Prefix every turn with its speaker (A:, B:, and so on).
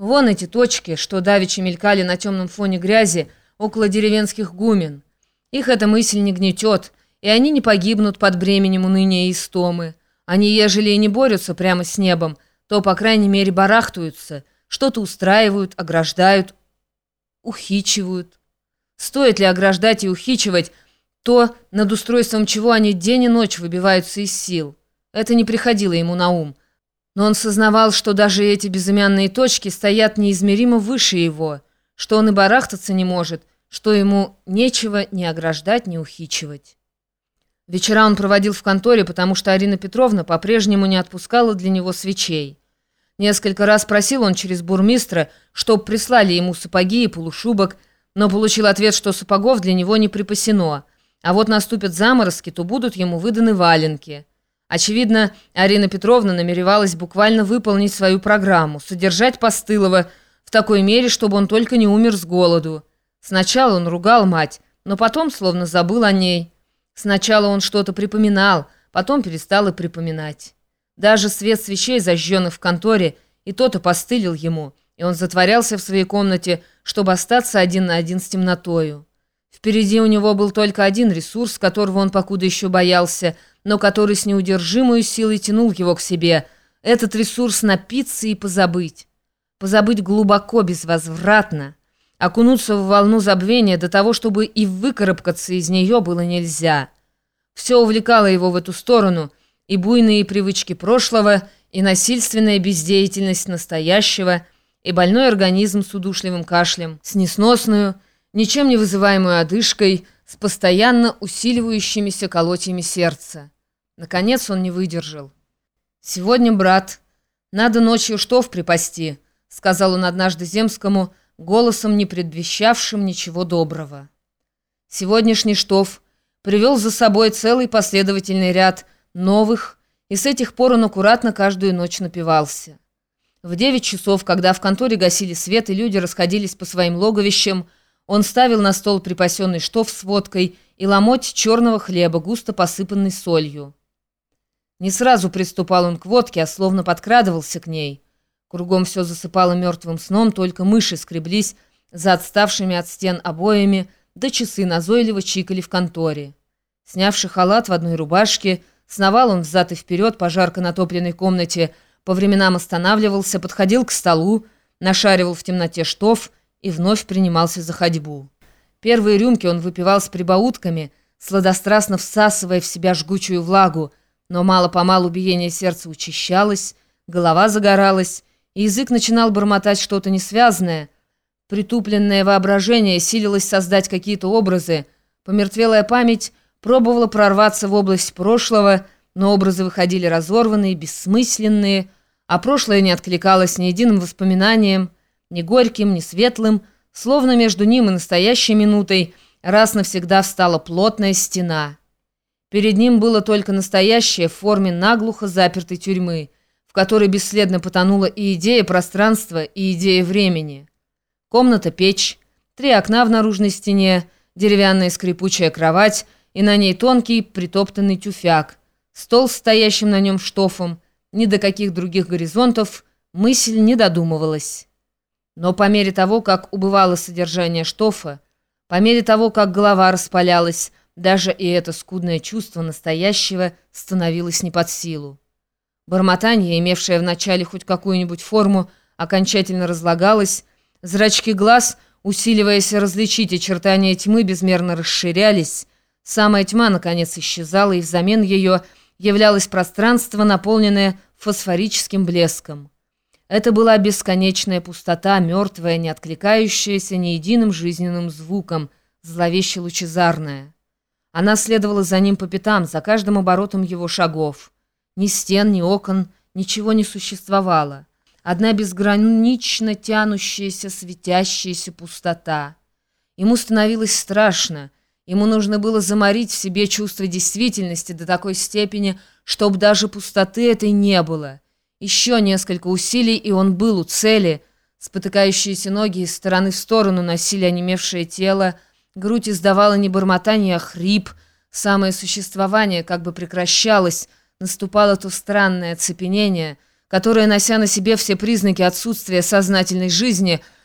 A: Вон эти точки, что давеча мелькали на темном фоне грязи около деревенских гумен. Их эта мысль не гнетет, и они не погибнут под бременем уныния и истомы. Они, ежели и не борются прямо с небом, то, по крайней мере, барахтаются, что-то устраивают, ограждают, ухичивают. Стоит ли ограждать и ухичивать то, над устройством чего они день и ночь выбиваются из сил? Это не приходило ему на ум. Но он сознавал, что даже эти безымянные точки стоят неизмеримо выше его, что он и барахтаться не может, что ему нечего ни ограждать, ни ухичивать. Вечера он проводил в конторе, потому что Арина Петровна по-прежнему не отпускала для него свечей. Несколько раз просил он через бурмистра, чтоб прислали ему сапоги и полушубок, но получил ответ, что сапогов для него не припасено, а вот наступят заморозки, то будут ему выданы валенки. Очевидно, Арина Петровна намеревалась буквально выполнить свою программу, содержать Постылова в такой мере, чтобы он только не умер с голоду. Сначала он ругал мать, но потом словно забыл о ней. Сначала он что-то припоминал, потом перестал и припоминать. Даже свет свечей, зажженных в конторе, и тот опостылил ему, и он затворялся в своей комнате, чтобы остаться один на один с темнотою. Впереди у него был только один ресурс, которого он покуда еще боялся – но который с неудержимой силой тянул его к себе. Этот ресурс напиться и позабыть. Позабыть глубоко, безвозвратно. Окунуться в волну забвения до того, чтобы и выкарабкаться из нее было нельзя. Все увлекало его в эту сторону, и буйные привычки прошлого, и насильственная бездеятельность настоящего, и больной организм с удушливым кашлем, с несносную, ничем не вызываемую одышкой, с постоянно усиливающимися колотьями сердца. Наконец он не выдержал. «Сегодня, брат, надо ночью штоф припасти», — сказал он однажды Земскому, голосом, не предвещавшим ничего доброго. Сегодняшний штоф привел за собой целый последовательный ряд новых, и с этих пор он аккуратно каждую ночь напивался. В девять часов, когда в конторе гасили свет и люди расходились по своим логовищам, он ставил на стол припасенный штоф с водкой и ломоть черного хлеба, густо посыпанный солью. Не сразу приступал он к водке, а словно подкрадывался к ней. Кругом все засыпало мертвым сном, только мыши скреблись за отставшими от стен обоями, да часы назойливо чикали в конторе. Снявши халат в одной рубашке, сновал он взад и вперед по жарко натопленной комнате, по временам останавливался, подходил к столу, нашаривал в темноте штоф и вновь принимался за ходьбу. Первые рюмки он выпивал с прибаутками, сладострастно всасывая в себя жгучую влагу, но мало-помалу биение сердца учащалось, голова загоралась, и язык начинал бормотать что-то несвязное. Притупленное воображение силилось создать какие-то образы, помертвелая память пробовала прорваться в область прошлого, но образы выходили разорванные, бессмысленные, а прошлое не откликалось ни единым воспоминанием, ни горьким, ни светлым, словно между ним и настоящей минутой раз навсегда встала плотная стена. Перед ним было только настоящее в форме наглухо запертой тюрьмы, в которой бесследно потонула и идея пространства, и идея времени. Комната-печь, три окна в наружной стене, деревянная скрипучая кровать и на ней тонкий притоптанный тюфяк, стол с стоящим на нем штофом, ни до каких других горизонтов мысль не додумывалась. Но по мере того, как убывало содержание штофа, по мере того, как голова распалялась, даже и это скудное чувство настоящего становилось не под силу. Бормотание, имевшее вначале хоть какую-нибудь форму, окончательно разлагалось, зрачки глаз, усиливаясь различить очертания тьмы, безмерно расширялись, самая тьма, наконец, исчезала, и взамен ее являлось пространство, наполненное фосфорическим блеском. Это была бесконечная пустота, мертвая, не откликающаяся ни единым жизненным звуком, зловеще лучезарная. Она следовала за ним по пятам, за каждым оборотом его шагов. Ни стен, ни окон, ничего не существовало. Одна безгранично тянущаяся, светящаяся пустота. Ему становилось страшно. Ему нужно было заморить в себе чувство действительности до такой степени, чтобы даже пустоты этой не было — еще несколько усилий, и он был у цели. Спотыкающиеся ноги из стороны в сторону носили онемевшее тело, грудь издавала не бормотание, а хрип. Самое существование как бы прекращалось, наступало то странное оцепенение, которая, нося на себе все признаки отсутствия сознательной жизни,